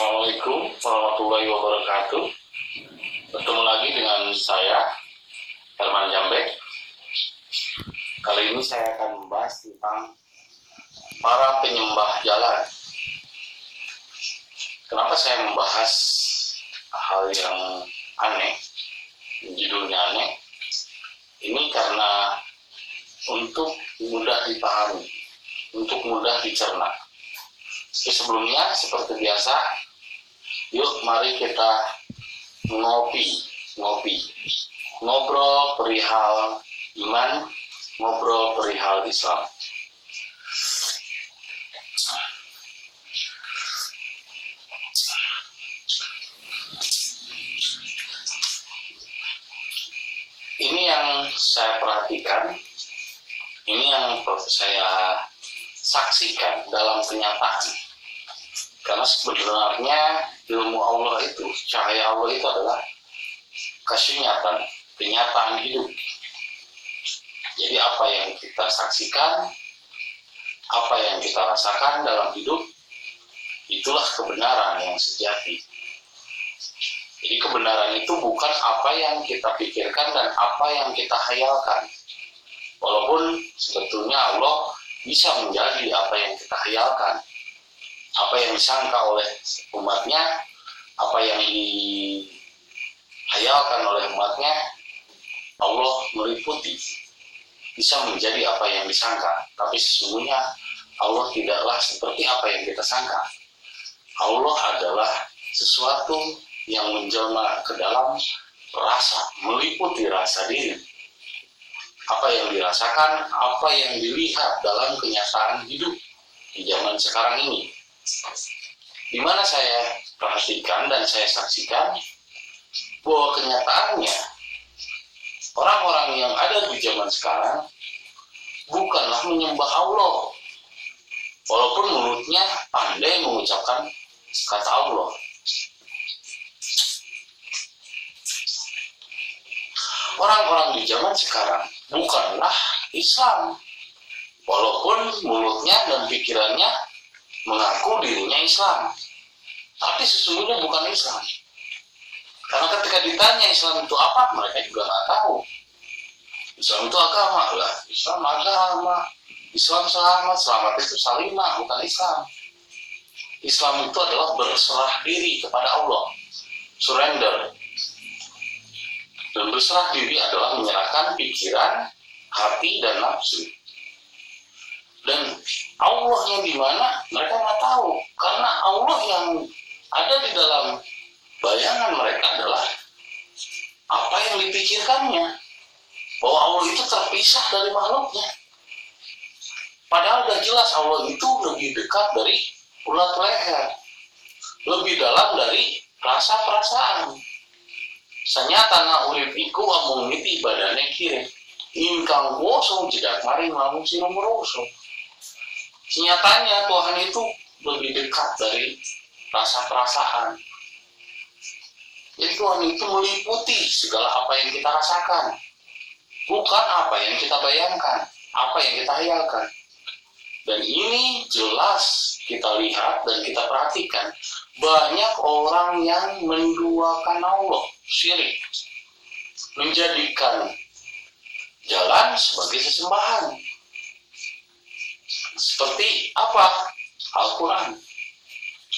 Assalamualaikum warahmatullahi wabarakatuh. Bertemu lagi dengan saya, Herman Jambek. Kali ini saya akan membahas tentang para penyembah jalan. Kenapa saya membahas hal yang aneh, judulnya aneh? Ini karena untuk mudah dipahami, untuk mudah dicerna. Sebelumnya seperti biasa, yuk mari kita ngopi, ngopi, ngobrol perihal iman, ngobrol perihal Islam. Ini yang saya perhatikan, ini yang saya saksikan dalam kenyataan. Karena sebenarnya ilmu Allah itu, cahaya Allah itu adalah kesunyatan, kenyataan hidup. Jadi apa yang kita saksikan, apa yang kita rasakan dalam hidup, itulah kebenaran yang sejati. Jadi kebenaran itu bukan apa yang kita pikirkan dan apa yang kita hayalkan. Walaupun sebetulnya Allah bisa menjadi apa yang. Apa yang disangka oleh umatnya, apa yang dihayalkan oleh umatnya, Allah meliputi. Bisa menjadi apa yang disangka. Tapi sesungguhnya Allah tidaklah seperti apa yang kita sangka. Allah adalah sesuatu yang menjelma ke dalam rasa, meliputi rasa diri. Apa yang dirasakan, apa yang dilihat dalam kenyataan hidup di zaman sekarang ini. Di mana saya perhatikan dan saya saksikan bahwa kenyataannya orang-orang yang ada di zaman sekarang bukanlah menyembah Allah. Walaupun mulutnya pandai mengucapkan kata Allah. orang-orang di zaman sekarang bukanlah Islam. Walaupun mulutnya dan pikirannya mengaku dirinya Islam. Tapi sesungguhnya bukan Islam. Karena ketika ditanya Islam itu apa, mereka juga nggak tahu. Islam itu agama lah. Islam agama. Islam selamat. Selamat itu salimah, bukan Islam. Islam itu adalah berserah diri kepada Allah. Surrender, dan berserah diri adalah menyerahkan pikiran, hati, dan nafsu. Dan Allah yang di mana mereka nggak tahu, karena Allah yang ada di dalam bayangan mereka adalah apa yang dipikirkannya, bahwa Allah itu terpisah dari makhluknya. Padahal udah jelas Allah itu lebih dekat dari ulat leher, lebih dalam dari rasa perasaan. Sanyata na urip iku amung miti badane kire ingkang woso jedak maring lamun sino meroso Senyatanya Tuhan itu lebih dekat dari rasa perasaan jadi Tuhan itu meliputi segala apa yang kita rasakan. Bukan apa yang kita bayangkan apa yang kita hayalkan. Dan ini jelas kita lihat dan kita perhatikan. Banyak orang yang menduakan Allah syirik. Menjadikan jalan sebagai sesembahan seperti apa? Al-Quran.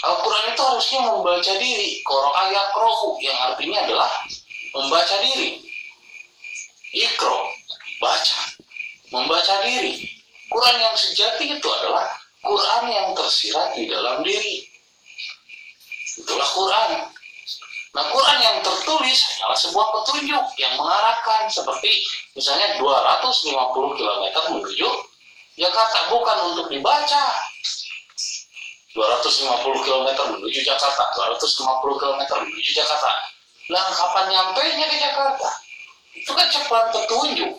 Al-Quran itu harusnya membaca diri. Korok ayat rohu yang artinya adalah membaca diri. Ikro baca membaca diri. Quran yang sejati itu adalah Quran yang tersirat di dalam diri. Itulah Quran. Nah, Quran yang tertulis adalah sebuah petunjuk yang mengarahkan seperti misalnya 250 km menuju Jakarta bukan untuk dibaca. 250 km menuju Jakarta, 250 km menuju Jakarta. Nah, kapan nyampainya ke Jakarta? Itu kan cepat petunjuk.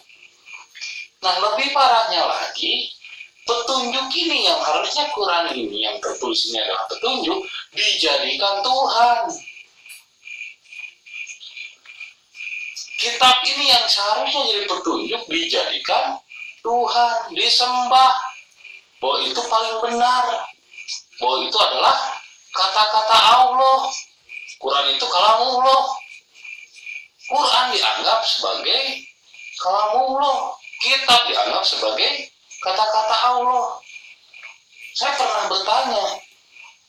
Nah, lebih parahnya lagi, petunjuk ini yang harusnya Quran ini yang tertulis ini adalah petunjuk dijadikan Tuhan kitab ini yang seharusnya jadi petunjuk dijadikan Tuhan, disembah. Bahwa itu paling benar. Bahwa itu adalah kata-kata Allah. Quran itu kalamullah. Quran dianggap sebagai kalamullah. Kitab dianggap sebagai kata-kata Allah. Saya pernah bertanya,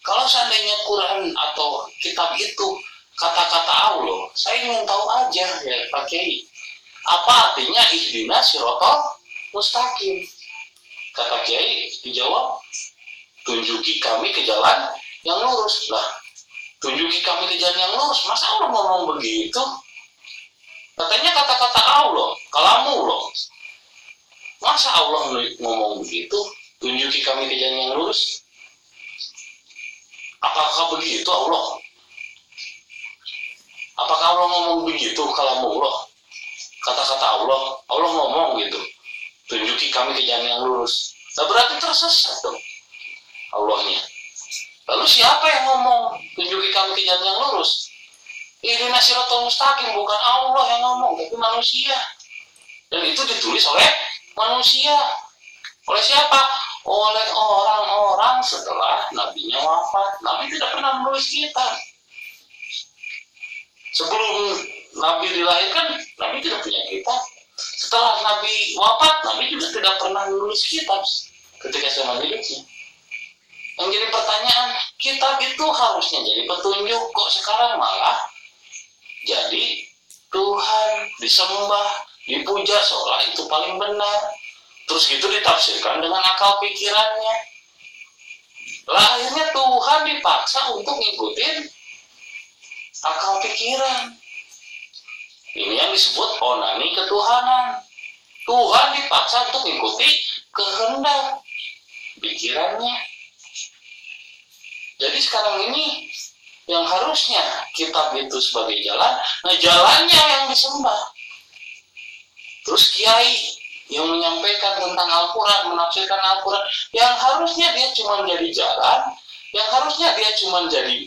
kalau seandainya Quran atau kitab itu kata-kata Allah, saya ingin tahu aja ya Pak Kiai. Apa artinya ihdina sirotol mustaqim? Kata Kiai dijawab, tunjuki kami ke jalan yang lurus. Lah, tunjuki kami ke jalan yang lurus. Masa Allah ngomong begitu? Katanya kata-kata Allah, kalamu loh. Masa Allah ngomong begitu? Tunjuki kami ke jalan yang lurus. Apakah begitu Allah? Apakah Allah ngomong begitu kalamu Allah? Kata-kata Allah, Allah ngomong gitu. Tunjuki kami ke jalan yang lurus. Nah berarti tersesat dong Allahnya. Lalu siapa yang ngomong? Tunjuki kami ke jalan yang lurus. Ini nasiratul mustaqim bukan Allah yang ngomong, tapi manusia. Dan itu ditulis oleh manusia. Oleh siapa? Oleh orang-orang setelah nabinya wafat. Nabi tidak pernah menulis kitab. Sebelum Nabi dilahirkan, Nabi tidak punya kitab. Setelah Nabi wafat, Nabi juga tidak pernah menulis kitab ketika zaman hidupnya. Yang jadi pertanyaan, kitab itu harusnya jadi petunjuk, kok sekarang malah jadi Tuhan disembah, dipuja seolah itu paling benar. Terus gitu ditafsirkan dengan akal pikirannya. Lah akhirnya Tuhan dipaksa untuk ngikutin akal pikiran. Ini yang disebut onani ketuhanan. Tuhan dipaksa untuk mengikuti kehendak pikirannya. Jadi sekarang ini yang harusnya kitab itu sebagai jalan, nah jalannya yang disembah. Terus kiai yang menyampaikan tentang Al-Quran, menafsirkan Al-Quran, yang harusnya dia cuma jadi jalan, yang harusnya dia cuma jadi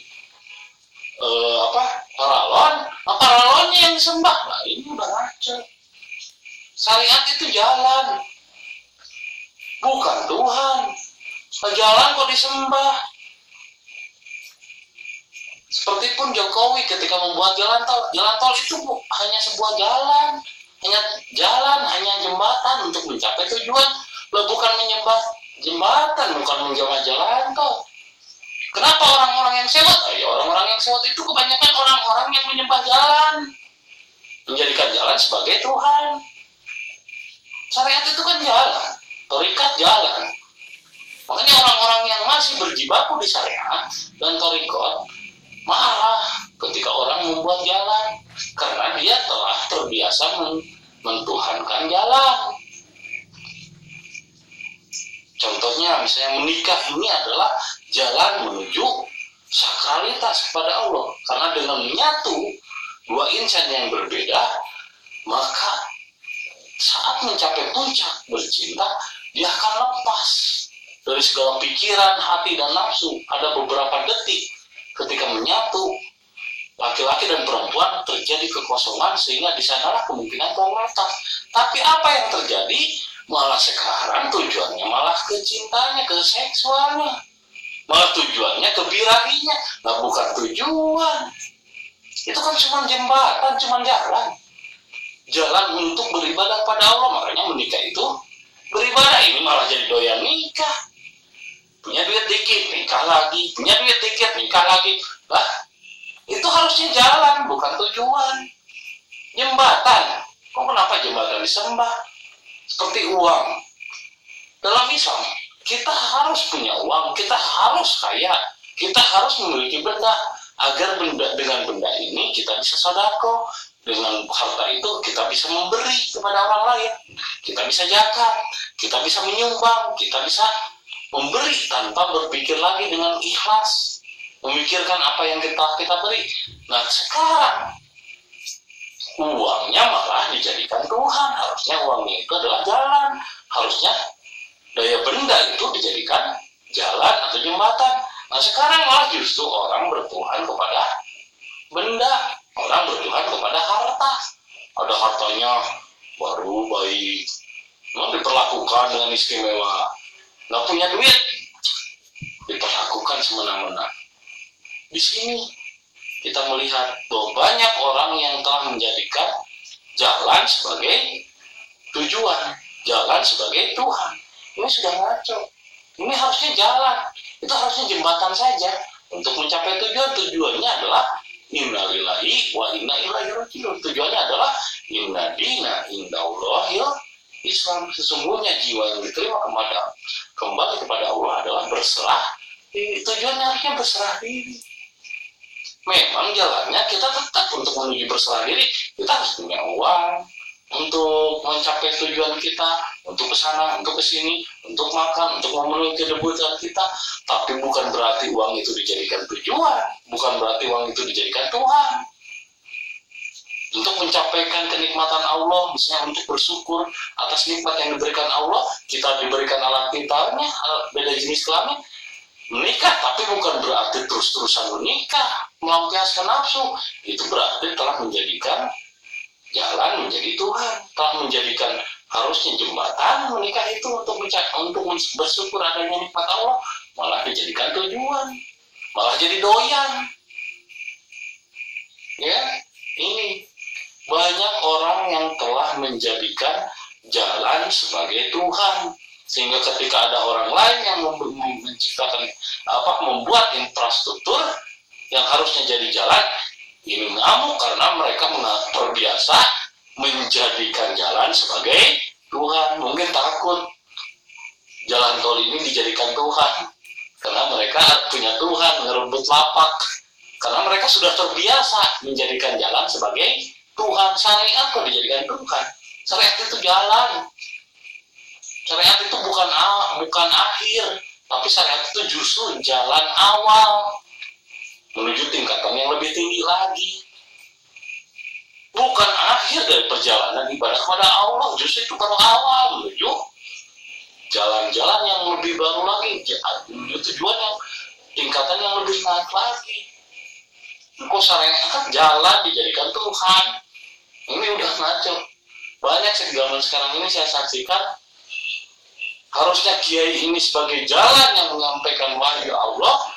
uh, apa paralon, nah paralonnya yang disembah, nah ini udah ngaco. Syariat itu jalan, bukan Tuhan. Jalan kok disembah. Seperti pun Jokowi ketika membuat jalan tol, jalan tol itu hanya sebuah jalan, hanya jalan, hanya jembatan untuk mencapai tujuan, lo bukan menyembah jembatan, bukan menjamah jalan tol. Yang sewot? Ya, orang-orang yang sewot itu kebanyakan orang-orang yang menyembah jalan, menjadikan jalan sebagai Tuhan. Syariat itu kan jalan, torikat jalan. Makanya orang-orang yang masih berjibaku di syariat dan torikot marah ketika orang membuat jalan karena dia telah terbiasa mentuhankan jalan. Contohnya misalnya menikah ini adalah jalan menuju sakralitas kepada Allah. Karena dengan menyatu dua insan yang berbeda, maka saat mencapai puncak bercinta, dia akan lepas dari segala pikiran, hati, dan nafsu. Ada beberapa detik ketika menyatu laki-laki dan perempuan terjadi kekosongan sehingga di sanalah kemungkinan komunitas. Tapi apa yang terjadi? Malah sekarang tujuannya malah ke cintanya, ke seksualnya. Malah tujuannya ke birahinya. Nah bukan tujuan. Itu kan cuma jembatan, cuma jalan. Jalan untuk beribadah pada Allah. Makanya menikah itu beribadah. Ini malah jadi doyan nikah. Punya duit dikit, nikah lagi. Punya duit dikit, nikah lagi. Lah, itu harusnya jalan, bukan tujuan. Jembatan. Kok kenapa jembatan disembah? Seperti uang. Dalam Islam, kita harus punya uang, kita harus kaya, kita harus memiliki benda agar benda dengan benda ini kita bisa sodako dengan harta itu kita bisa memberi kepada orang lain kita bisa jakat kita bisa menyumbang kita bisa memberi tanpa berpikir lagi dengan ikhlas memikirkan apa yang kita kita beri. Nah sekarang uangnya malah dijadikan Tuhan. Harusnya uangnya itu adalah jalan. Harusnya daya benda itu dijadikan jalan atau jembatan. Nah sekarang malah justru orang bertuhan kepada benda. Orang bertuhan kepada harta. Ada hartanya baru baik. Nah, diperlakukan dengan istimewa. Nggak punya duit, diperlakukan semena-mena di sini kita melihat bahwa banyak orang yang telah menjadikan jalan sebagai tujuan, jalan sebagai Tuhan. Ini sudah ngaco. Ini harusnya jalan, itu harusnya jembatan saja untuk mencapai tujuan. Tujuannya adalah innalillahi wa inna ilaihi rajiun. Tujuannya adalah inna dina indallahil Islam. Sesungguhnya jiwa yang diterima kepada kembali kepada Allah adalah berserah. Tujuannya harusnya berserah diri memang jalannya kita tetap untuk menuju berserah diri kita harus punya uang untuk mencapai tujuan kita untuk ke sana untuk ke sini untuk makan untuk memenuhi kebutuhan kita. Tapi bukan berarti uang itu dijadikan tujuan bukan berarti uang itu dijadikan Tuhan. Untuk mencapaikan kenikmatan Allah misalnya untuk bersyukur atas nikmat yang diberikan Allah kita diberikan alat pintarnya alat beda jenis kelamin menikah. Tapi bukan berarti terus-terusan menikah melampiaskan nafsu. Itu berarti telah menjadikan jalan menjadi Tuhan telah menjadikan harusnya jembatan menikah itu untuk untuk bersyukur adanya nikmat Allah malah dijadikan tujuan malah jadi doyan. Ya ini banyak orang yang telah menjadikan jalan sebagai Tuhan sehingga ketika ada orang lain yang menciptakan apa membuat infrastruktur yang harusnya jadi jalan ini ngamuk karena mereka terbiasa menjadikan jalan sebagai Tuhan. Mungkin takut jalan tol ini dijadikan Tuhan. Karena mereka punya Tuhan ngerebut lapak. Karena mereka sudah terbiasa menjadikan jalan sebagai Tuhan. Syariat kok dijadikan Tuhan. Syariat itu jalan. Syariat itu bukan bukan akhir tapi syariat itu justru jalan awal menuju tingkatan yang lebih tinggi lagi. Bukan akhir dari perjalanan ibadah kepada Allah, justru itu baru awal menuju jalan-jalan yang lebih baru lagi, menuju tujuan yang tingkatan yang lebih naik lagi. Kok kan jalan dijadikan Tuhan? Ini udah ngaco. Banyak zaman sekarang ini saya saksikan harusnya kiai ini sebagai jalan yang menyampaikan wahyu Allah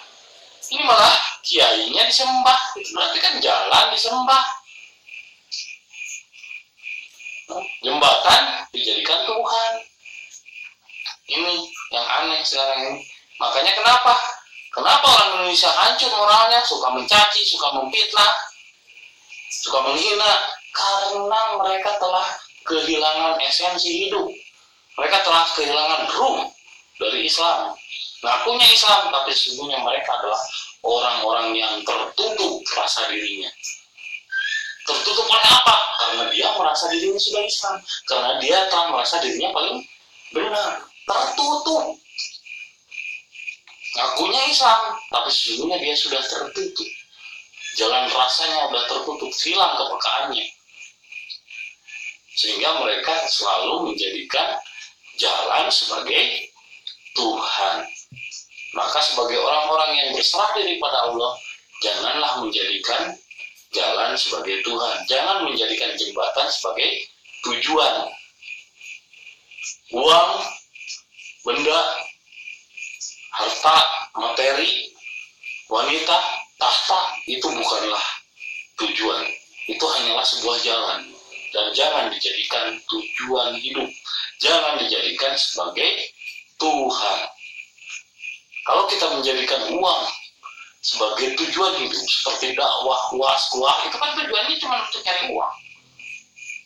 ini malah kiainya disembah berarti kan jalan disembah jembatan dijadikan Tuhan. Ini yang aneh sekarang ini. Makanya kenapa? Kenapa orang Indonesia hancur moralnya? Suka mencaci suka memfitnah suka menghina. Karena mereka telah kehilangan esensi hidup. Mereka telah kehilangan ruh dari Islam. Ngakunya Islam tapi sesungguhnya mereka adalah orang-orang yang tertutup rasa dirinya tertutup oleh apa? karena dia merasa dirinya sudah Islam. Karena dia telah merasa dirinya paling benar. Tertutup. Ngakunya Islam tapi sesungguhnya dia sudah tertutup. Jalan rasanya sudah tertutup hilang kepekaannya. Sehingga mereka selalu menjadikan jalan sebagai Tuhan. Maka sebagai orang-orang yang berserah diri pada Allah, janganlah menjadikan jalan sebagai Tuhan. Jangan menjadikan jembatan sebagai tujuan. Uang, benda, harta, materi, wanita, tahta, itu bukanlah tujuan. Itu hanyalah sebuah jalan. Dan jangan dijadikan tujuan hidup. Jangan dijadikan sebagai Tuhan. Kalau kita menjadikan uang sebagai tujuan hidup, seperti dakwah, kuas, kuah, itu kan tujuannya cuma untuk nyari uang.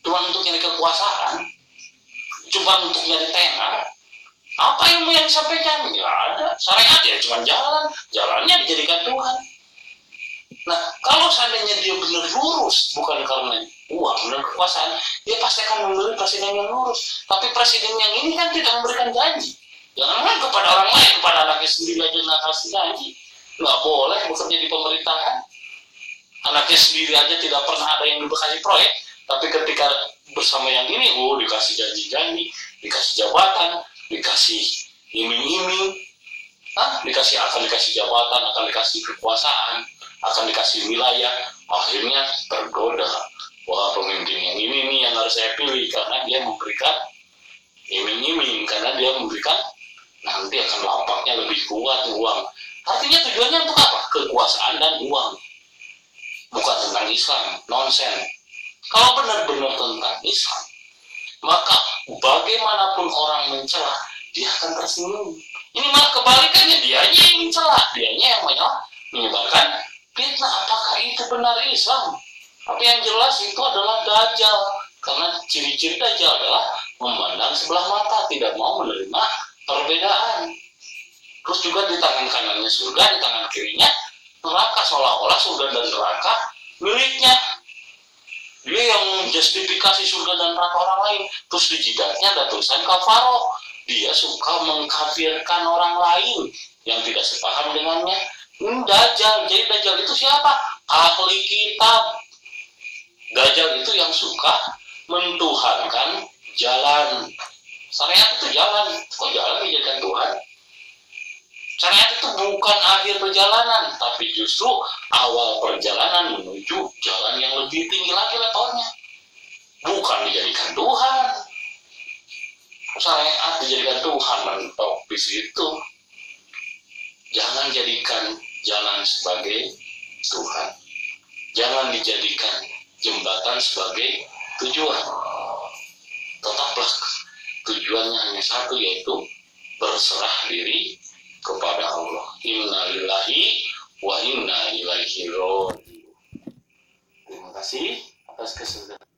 Cuma untuk nyari kekuasaan. Cuma untuk nyari tenar. Apa mau yang disampaikan? Ya ada. Syariat ya cuma jalan. Jalannya dijadikan Tuhan. Nah, kalau seandainya dia benar lurus, bukan karena uang dan kekuasaan, dia pasti akan memberi presiden yang lurus. Tapi presiden yang ini kan tidak memberikan janji Jangan kepada orang lain, kepada anaknya sendiri aja nggak kasih gaji. Nggak boleh bekerja di pemerintahan. Anaknya sendiri aja tidak pernah ada yang dikasih proyek. Tapi ketika bersama yang ini, oh dikasih janji-janji, dikasih jabatan, dikasih iming-iming, ah, dikasih akan dikasih jabatan, akan dikasih kekuasaan, akan dikasih wilayah, akhirnya tergoda. Wah pemimpin yang ini nih yang harus saya pilih karena dia memberikan iming-iming, karena dia memberikan nanti akan lampaknya lebih kuat uang Artinya tujuannya untuk apa? Kekuasaan dan uang. Bukan tentang Islam, nonsen. Kalau benar-benar tentang Islam, maka bagaimanapun orang mencela, dia akan tersenyum. Ini malah kebalikannya, dianya yang mencela, dianya yang menyebarkan fitnah. Apakah itu benar Islam? Tapi yang jelas itu adalah dajjal. Karena ciri-ciri dajjal adalah memandang sebelah mata, tidak mau menerima perbedaan. Terus juga di tangan kanannya surga, di tangan kirinya neraka seolah-olah surga dan neraka miliknya. Dia yang justifikasi surga dan neraka orang lain. Terus di jidatnya ada tulisan kafaro. Dia suka mengkafirkan orang lain yang tidak sepaham dengannya. Ini dajjal. Jadi dajjal itu siapa? Ahli kitab. Dajjal itu yang suka mentuhankan jalan. Syariat itu jalan. Kok jalan dijadikan Tuhan? Syariat itu bukan akhir perjalanan, tapi justru awal perjalanan menuju jalan yang lebih tinggi lagi levelnya. Bukan dijadikan Tuhan. Syariat dijadikan Tuhan mentok di situ. Jangan jadikan jalan sebagai Tuhan. Jangan dijadikan jembatan sebagai tujuan. Tetaplah tujuannya hanya satu yaitu berserah diri kepada Allah. Inna lillahi wa inna ilaihi. Terima kasih atas kesempatan